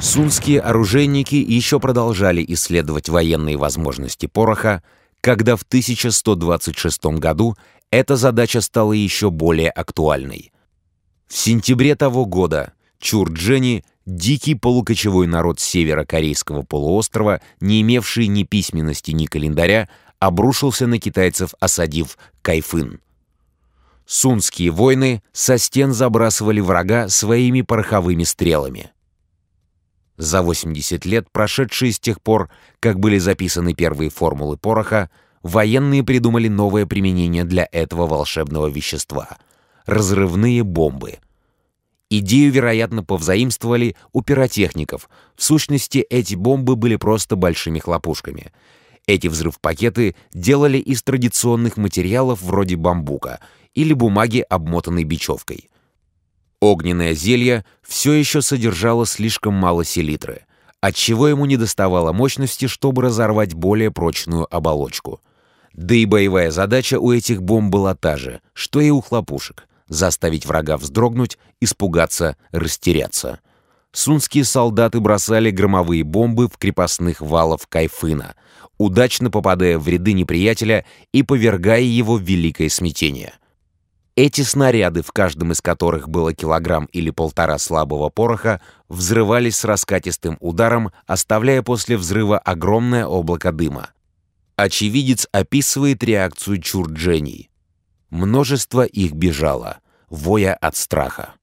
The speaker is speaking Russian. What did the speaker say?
Сунские оружейники еще продолжали исследовать военные возможности пороха, когда в 1126 году эта задача стала еще более актуальной. В сентябре того года Чурджени, дикий полукочевой народ северо-корейского полуострова, не имевший ни письменности, ни календаря, обрушился на китайцев, осадив Кайфын. Сунские войны со стен забрасывали врага своими пороховыми стрелами. За 80 лет, прошедшие с тех пор, как были записаны первые формулы пороха, военные придумали новое применение для этого волшебного вещества — разрывные бомбы. Идею, вероятно, повзаимствовали у пиротехников. В сущности, эти бомбы были просто большими хлопушками. Эти взрыв-пакеты делали из традиционных материалов вроде бамбука или бумаги, обмотанной бечевкой — Огненное зелье все еще содержало слишком мало селитры, отчего ему не доставало мощности, чтобы разорвать более прочную оболочку. Да и боевая задача у этих бомб была та же, что и у хлопушек — заставить врага вздрогнуть, испугаться, растеряться. Сунские солдаты бросали громовые бомбы в крепостных валов Кайфына, удачно попадая в ряды неприятеля и повергая его в великое смятение — эти снаряды, в каждом из которых было килограмм или полтора слабого пороха, взрывались с раскатистым ударом, оставляя после взрыва огромное облако дыма. Очевидец описывает реакцию чурджений. Множество их бежало, воя от страха.